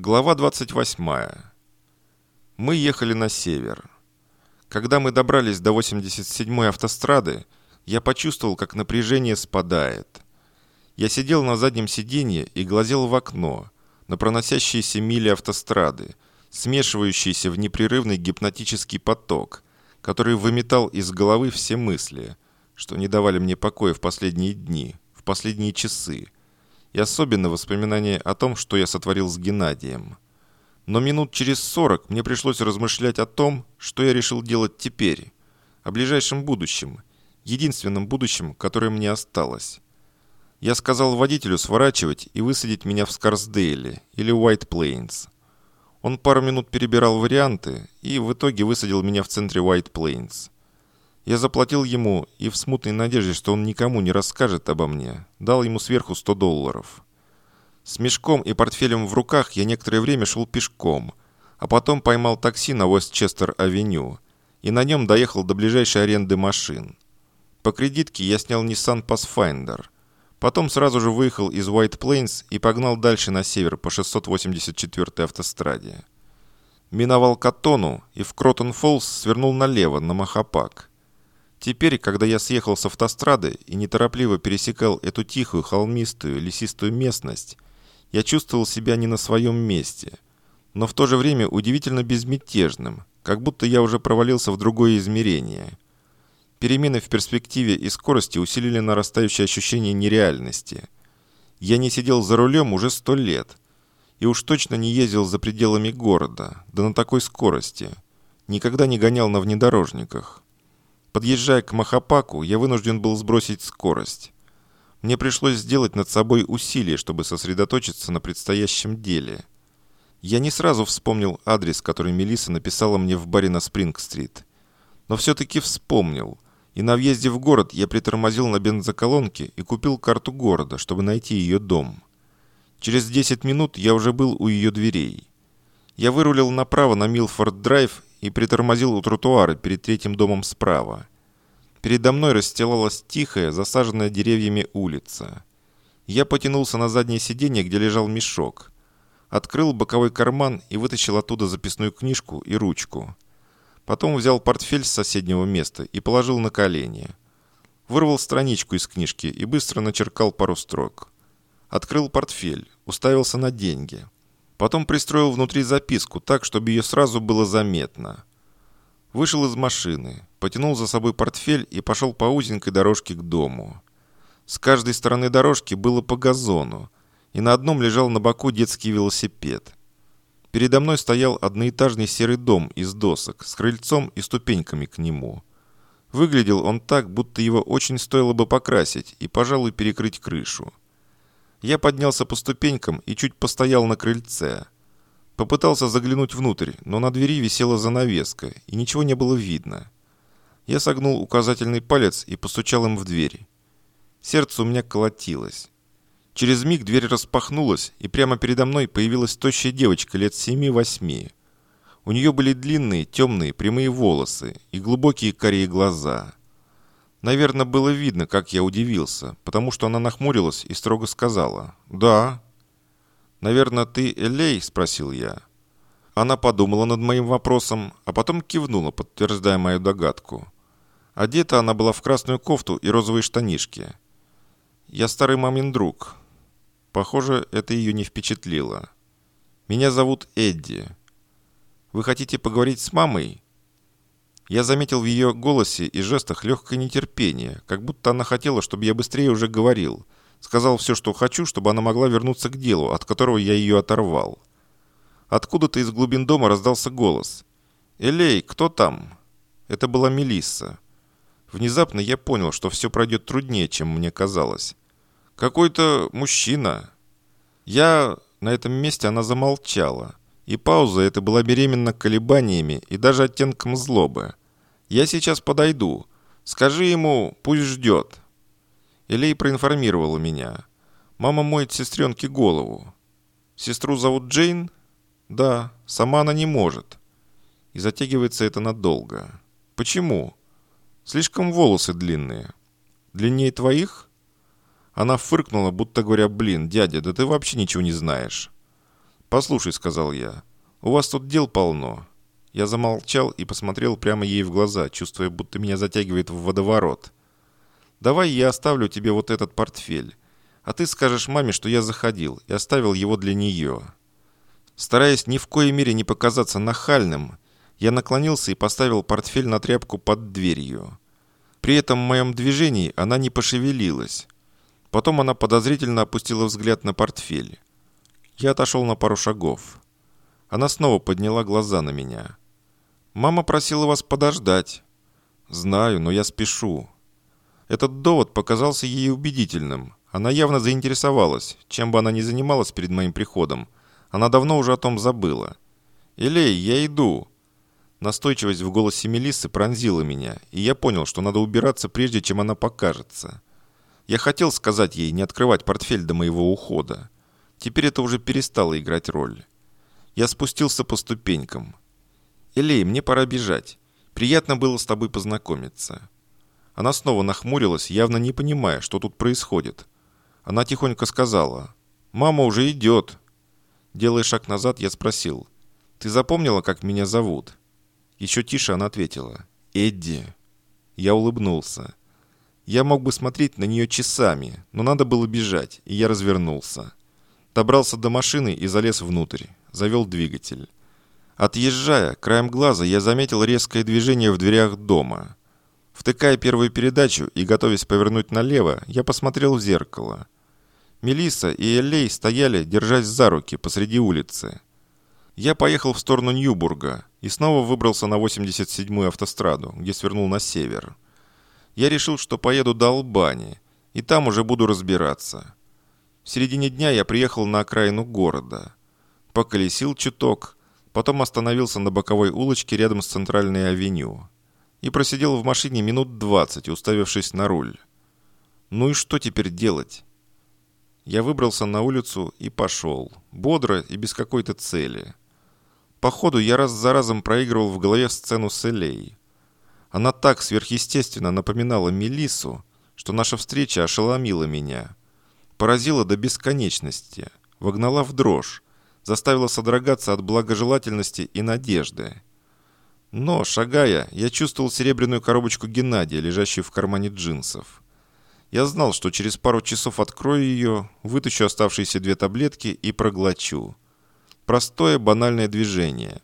Глава 28. Мы ехали на север. Когда мы добрались до 87-й автострады, я почувствовал, как напряжение спадает. Я сидел на заднем сиденье и глазел в окно, на проносящиеся мили автострады, смешивающиеся в непрерывный гипнотический поток, который выметал из головы все мысли, что не давали мне покоя в последние дни, в последние часы, и особенно воспоминания о том, что я сотворил с Геннадием. Но минут через сорок мне пришлось размышлять о том, что я решил делать теперь, о ближайшем будущем, единственном будущем, которое мне осталось. Я сказал водителю сворачивать и высадить меня в Скарсдейле или Уайт Плейнс. Он пару минут перебирал варианты и в итоге высадил меня в центре Уайт Плейнс. Я заплатил ему и в смутной надежде, что он никому не расскажет обо мне, дал ему сверху 100 долларов. С мешком и портфелем в руках я некоторое время шел пешком, а потом поймал такси на Уэстчестер-авеню и на нем доехал до ближайшей аренды машин. По кредитке я снял Nissan Pathfinder. Потом сразу же выехал из White Plains и погнал дальше на север по 684-й автостраде. Миновал Катону и в Кротон-Фоллс свернул налево, на Махапак. Теперь, когда я съехал с автострады и неторопливо пересекал эту тихую, холмистую, лесистую местность, я чувствовал себя не на своем месте, но в то же время удивительно безмятежным, как будто я уже провалился в другое измерение. Перемены в перспективе и скорости усилили нарастающее ощущение нереальности. Я не сидел за рулем уже сто лет, и уж точно не ездил за пределами города, да на такой скорости. Никогда не гонял на внедорожниках. Подъезжая к Махапаку, я вынужден был сбросить скорость. Мне пришлось сделать над собой усилие, чтобы сосредоточиться на предстоящем деле. Я не сразу вспомнил адрес, который Мелиса написала мне в баре на Спринг-стрит. Но все-таки вспомнил. И на въезде в город я притормозил на бензоколонке и купил карту города, чтобы найти ее дом. Через 10 минут я уже был у ее дверей. Я вырулил направо на Милфорд-драйв и притормозил у тротуара перед третьим домом справа. Передо мной расстилалась тихая, засаженная деревьями улица. Я потянулся на заднее сиденье, где лежал мешок. Открыл боковой карман и вытащил оттуда записную книжку и ручку. Потом взял портфель с соседнего места и положил на колени. Вырвал страничку из книжки и быстро начеркал пару строк. Открыл портфель, уставился на деньги – Потом пристроил внутри записку так, чтобы ее сразу было заметно. Вышел из машины, потянул за собой портфель и пошел по узенькой дорожке к дому. С каждой стороны дорожки было по газону, и на одном лежал на боку детский велосипед. Передо мной стоял одноэтажный серый дом из досок с крыльцом и ступеньками к нему. Выглядел он так, будто его очень стоило бы покрасить и, пожалуй, перекрыть крышу. Я поднялся по ступенькам и чуть постоял на крыльце. Попытался заглянуть внутрь, но на двери висела занавеска, и ничего не было видно. Я согнул указательный палец и постучал им в дверь. Сердце у меня колотилось. Через миг дверь распахнулась, и прямо передо мной появилась тощая девочка лет семи-восьми. У нее были длинные, темные, прямые волосы и глубокие карие глаза. Наверное, было видно, как я удивился, потому что она нахмурилась и строго сказала «Да». «Наверное, ты Элей?» – спросил я. Она подумала над моим вопросом, а потом кивнула, подтверждая мою догадку. Одета она была в красную кофту и розовые штанишки. «Я старый мамин друг». Похоже, это ее не впечатлило. «Меня зовут Эдди. Вы хотите поговорить с мамой?» Я заметил в ее голосе и жестах легкое нетерпение, как будто она хотела, чтобы я быстрее уже говорил. Сказал все, что хочу, чтобы она могла вернуться к делу, от которого я ее оторвал. Откуда-то из глубин дома раздался голос. «Элей, кто там?» Это была Мелисса. Внезапно я понял, что все пройдет труднее, чем мне казалось. «Какой-то мужчина». Я... На этом месте она замолчала. И пауза эта была беременна колебаниями и даже оттенком злобы. «Я сейчас подойду. Скажи ему, пусть ждет». Элей проинформировала меня. «Мама моет сестренке голову». «Сестру зовут Джейн?» «Да, сама она не может». И затягивается это надолго. «Почему?» «Слишком волосы длинные». «Длиннее твоих?» Она фыркнула, будто говоря, «Блин, дядя, да ты вообще ничего не знаешь». «Послушай», — сказал я, — «у вас тут дел полно». Я замолчал и посмотрел прямо ей в глаза, чувствуя, будто меня затягивает в водоворот. «Давай я оставлю тебе вот этот портфель, а ты скажешь маме, что я заходил и оставил его для нее». Стараясь ни в коей мере не показаться нахальным, я наклонился и поставил портфель на тряпку под дверью. При этом моем движении она не пошевелилась. Потом она подозрительно опустила взгляд на портфель. Я отошел на пару шагов. Она снова подняла глаза на меня. «Мама просила вас подождать». «Знаю, но я спешу». Этот довод показался ей убедительным. Она явно заинтересовалась, чем бы она ни занималась перед моим приходом. Она давно уже о том забыла. «Илей, я иду!» Настойчивость в голосе Мелиссы пронзила меня, и я понял, что надо убираться, прежде чем она покажется. Я хотел сказать ей не открывать портфель до моего ухода. Теперь это уже перестало играть роль. Я спустился по ступенькам. «Элей, мне пора бежать. Приятно было с тобой познакомиться». Она снова нахмурилась, явно не понимая, что тут происходит. Она тихонько сказала, «Мама уже идет». Делая шаг назад, я спросил, «Ты запомнила, как меня зовут?» Еще тише она ответила, «Эдди». Я улыбнулся. Я мог бы смотреть на нее часами, но надо было бежать, и я развернулся. Добрался до машины и залез внутрь. Завел двигатель. Отъезжая, краем глаза я заметил резкое движение в дверях дома. Втыкая первую передачу и готовясь повернуть налево, я посмотрел в зеркало. Мелисса и Эллей стояли, держась за руки, посреди улицы. Я поехал в сторону Ньюбурга и снова выбрался на 87-ю автостраду, где свернул на север. Я решил, что поеду до Албании, и там уже буду разбираться. В середине дня я приехал на окраину города. Поколесил чуток, потом остановился на боковой улочке рядом с центральной авеню. И просидел в машине минут двадцать, уставившись на руль. Ну и что теперь делать? Я выбрался на улицу и пошел, бодро и без какой-то цели. Походу, я раз за разом проигрывал в голове сцену с Элей. Она так сверхъестественно напоминала Мелиссу, что наша встреча ошеломила меня поразила до бесконечности, вогнала в дрожь, заставила содрогаться от благожелательности и надежды. Но, шагая, я чувствовал серебряную коробочку Геннадия, лежащую в кармане джинсов. Я знал, что через пару часов открою ее, вытащу оставшиеся две таблетки и проглочу. Простое банальное движение,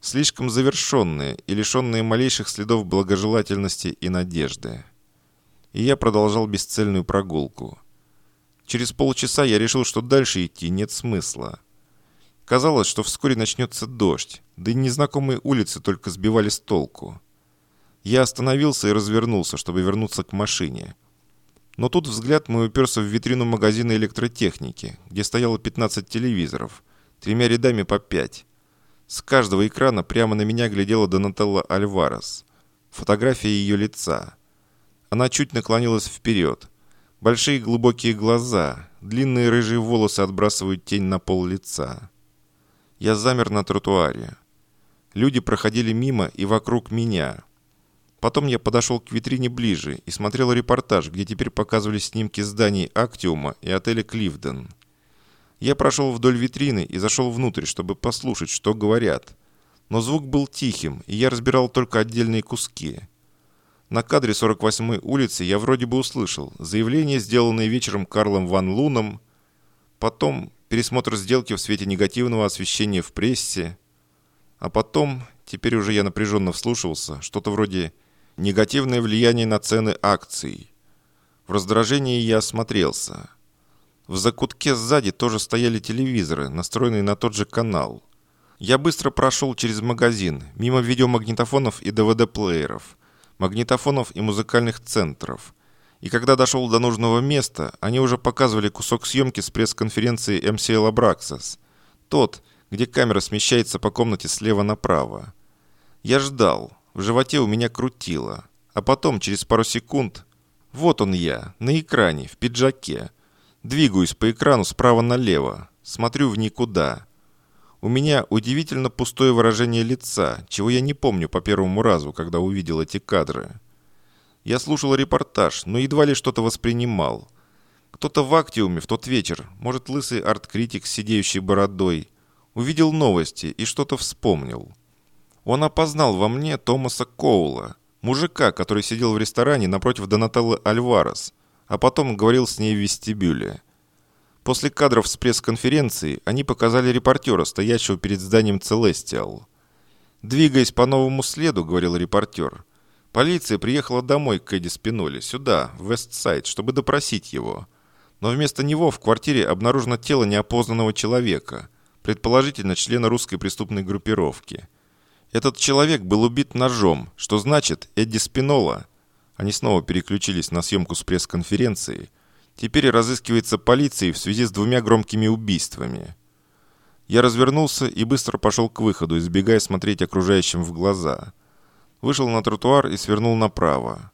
слишком завершенное и лишенное малейших следов благожелательности и надежды. И я продолжал бесцельную прогулку – Через полчаса я решил, что дальше идти нет смысла. Казалось, что вскоре начнется дождь, да и незнакомые улицы только сбивали с толку. Я остановился и развернулся, чтобы вернуться к машине. Но тут взгляд мой уперся в витрину магазина электротехники, где стояло 15 телевизоров, тремя рядами по пять. С каждого экрана прямо на меня глядела Донателла Альварес. Фотография ее лица. Она чуть наклонилась вперед – Большие глубокие глаза, длинные рыжие волосы отбрасывают тень на пол лица. Я замер на тротуаре. Люди проходили мимо и вокруг меня. Потом я подошел к витрине ближе и смотрел репортаж, где теперь показывали снимки зданий Актиума и отеля Кливден. Я прошел вдоль витрины и зашел внутрь, чтобы послушать, что говорят. Но звук был тихим, и я разбирал только отдельные куски – на кадре 48-й улицы я вроде бы услышал заявление, сделанное вечером Карлом Ван Луном, потом пересмотр сделки в свете негативного освещения в прессе, а потом, теперь уже я напряженно вслушивался, что-то вроде «негативное влияние на цены акций». В раздражении я осмотрелся. В закутке сзади тоже стояли телевизоры, настроенные на тот же канал. Я быстро прошел через магазин, мимо видеомагнитофонов и ДВД-плееров – магнитофонов и музыкальных центров. И когда дошел до нужного места, они уже показывали кусок съемки с пресс-конференции MCL Abraxas. Тот, где камера смещается по комнате слева направо. Я ждал, в животе у меня крутило. А потом, через пару секунд, вот он я, на экране, в пиджаке. Двигаюсь по экрану справа налево, смотрю в никуда. У меня удивительно пустое выражение лица, чего я не помню по первому разу, когда увидел эти кадры. Я слушал репортаж, но едва ли что-то воспринимал. Кто-то в Актиуме в тот вечер, может, лысый арт-критик с сидеющей бородой, Увидел новости и что-то вспомнил. Он опознал во мне Томаса Коула, мужика, который сидел в ресторане напротив Донателлы Альварес, а потом говорил с ней в вестибюле. После кадров с пресс-конференции они показали репортера, стоящего перед зданием Целестиал. «Двигаясь по новому следу», — говорил репортер, — «полиция приехала домой к Эдди Спиноле, сюда, в Вестсайд, чтобы допросить его. Но вместо него в квартире обнаружено тело неопознанного человека, предположительно члена русской преступной группировки. Этот человек был убит ножом, что значит, Эдди Спинола...» Они снова переключились на съемку с пресс-конференции — теперь разыскивается полицией в связи с двумя громкими убийствами. Я развернулся и быстро пошел к выходу, избегая смотреть окружающим в глаза. Вышел на тротуар и свернул направо.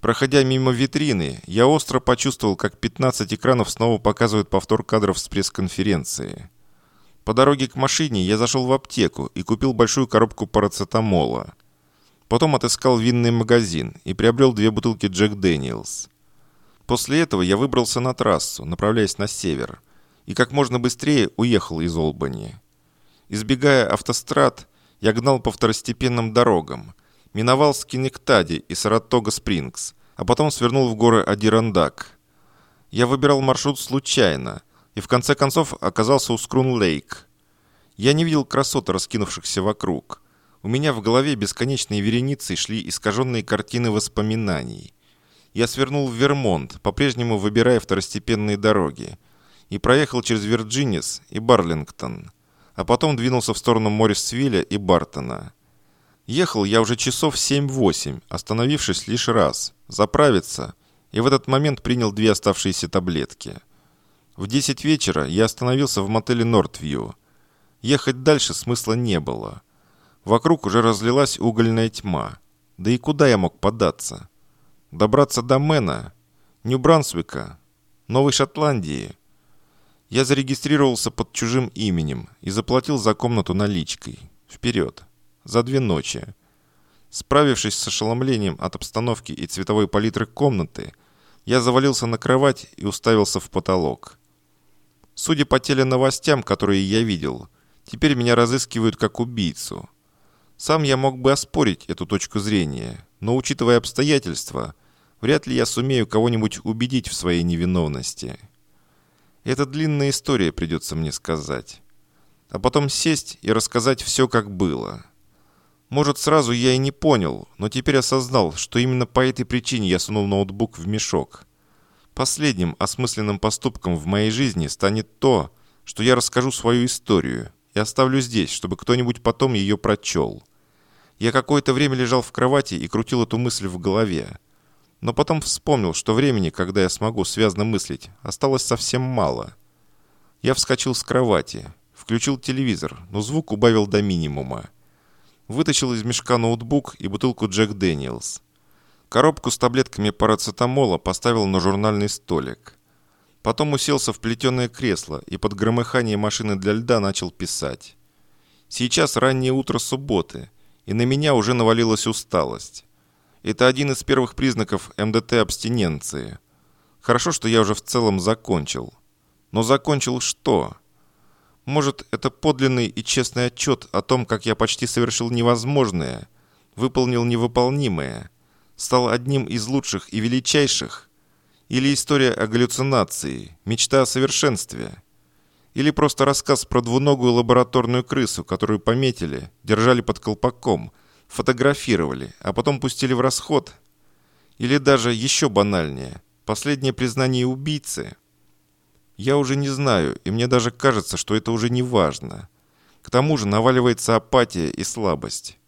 Проходя мимо витрины, я остро почувствовал, как 15 экранов снова показывают повтор кадров с пресс-конференции. По дороге к машине я зашел в аптеку и купил большую коробку парацетамола. Потом отыскал винный магазин и приобрел две бутылки Джек Дэниелс. После этого я выбрался на трассу, направляясь на север, и как можно быстрее уехал из Олбани. Избегая автострад, я гнал по второстепенным дорогам, миновал Скинектади и Саратога-Спрингс, а потом свернул в горы Адирандак. Я выбирал маршрут случайно и в конце концов оказался у Скрун-Лейк. Я не видел красот, раскинувшихся вокруг. У меня в голове бесконечные вереницы шли искаженные картины воспоминаний – я свернул в Вермонт, по-прежнему выбирая второстепенные дороги, и проехал через Вирджинис и Барлингтон, а потом двинулся в сторону Моррисвилля и Бартона. Ехал я уже часов 7-8, остановившись лишь раз, заправиться, и в этот момент принял две оставшиеся таблетки. В 10 вечера я остановился в мотеле Нортвью. Ехать дальше смысла не было. Вокруг уже разлилась угольная тьма. Да и куда я мог податься? Добраться до Мэна, Нью-Брансвика, Новой Шотландии. Я зарегистрировался под чужим именем и заплатил за комнату наличкой. Вперед. За две ночи. Справившись с ошеломлением от обстановки и цветовой палитры комнаты, я завалился на кровать и уставился в потолок. Судя по теленовостям, которые я видел, теперь меня разыскивают как убийцу. Сам я мог бы оспорить эту точку зрения, но учитывая обстоятельства, Вряд ли я сумею кого-нибудь убедить в своей невиновности. Это длинная история, придется мне сказать. А потом сесть и рассказать все, как было. Может, сразу я и не понял, но теперь осознал, что именно по этой причине я сунул ноутбук в мешок. Последним осмысленным поступком в моей жизни станет то, что я расскажу свою историю и оставлю здесь, чтобы кто-нибудь потом ее прочел. Я какое-то время лежал в кровати и крутил эту мысль в голове. Но потом вспомнил, что времени, когда я смогу связно мыслить, осталось совсем мало. Я вскочил с кровати, включил телевизор, но звук убавил до минимума. Вытащил из мешка ноутбук и бутылку Джек Дэниелс. Коробку с таблетками парацетамола поставил на журнальный столик. Потом уселся в плетеное кресло и под громыхание машины для льда начал писать. Сейчас раннее утро субботы, и на меня уже навалилась усталость. Это один из первых признаков МДТ-абстиненции. Хорошо, что я уже в целом закончил. Но закончил что? Может, это подлинный и честный отчет о том, как я почти совершил невозможное, выполнил невыполнимое, стал одним из лучших и величайших? Или история о галлюцинации, мечта о совершенстве? Или просто рассказ про двуногую лабораторную крысу, которую пометили, держали под колпаком – фотографировали, а потом пустили в расход? Или даже еще банальнее, последнее признание убийцы? Я уже не знаю, и мне даже кажется, что это уже не важно. К тому же наваливается апатия и слабость.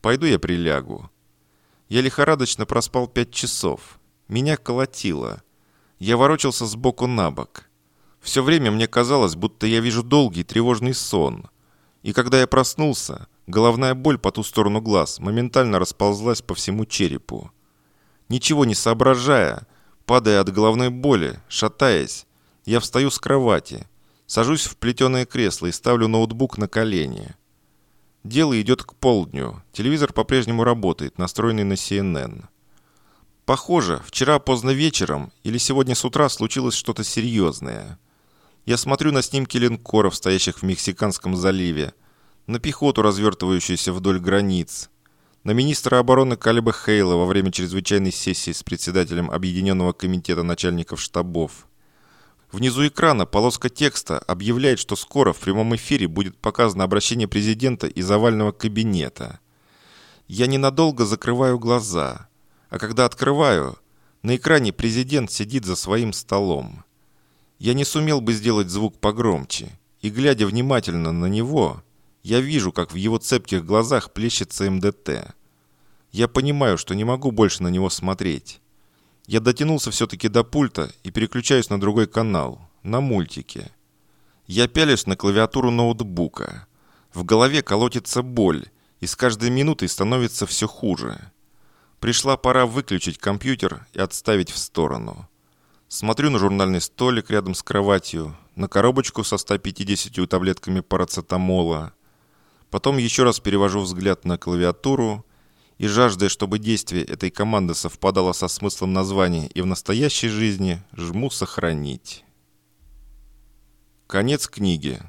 Пойду я прилягу. Я лихорадочно проспал пять часов. Меня колотило. Я ворочался с боку на бок. Все время мне казалось, будто я вижу долгий тревожный сон. И когда я проснулся, Головная боль по ту сторону глаз моментально расползлась по всему черепу. Ничего не соображая, падая от головной боли, шатаясь, я встаю с кровати, сажусь в плетеное кресло и ставлю ноутбук на колени. Дело идет к полдню. Телевизор по-прежнему работает, настроенный на CNN. Похоже, вчера поздно вечером или сегодня с утра случилось что-то серьезное. Я смотрю на снимки линкоров, стоящих в Мексиканском заливе, на пехоту, развертывающуюся вдоль границ, на министра обороны Калиба Хейла во время чрезвычайной сессии с председателем Объединенного комитета начальников штабов. Внизу экрана полоска текста объявляет, что скоро в прямом эфире будет показано обращение президента из овального кабинета. Я ненадолго закрываю глаза, а когда открываю, на экране президент сидит за своим столом. Я не сумел бы сделать звук погромче, и, глядя внимательно на него, я вижу, как в его цепких глазах плещется МДТ. Я понимаю, что не могу больше на него смотреть. Я дотянулся все-таки до пульта и переключаюсь на другой канал, на мультики. Я пялюсь на клавиатуру ноутбука. В голове колотится боль, и с каждой минутой становится все хуже. Пришла пора выключить компьютер и отставить в сторону. Смотрю на журнальный столик рядом с кроватью, на коробочку со 150 таблетками парацетамола. Потом еще раз перевожу взгляд на клавиатуру и, жаждая, чтобы действие этой команды совпадало со смыслом названия и в настоящей жизни, жму «Сохранить». Конец книги.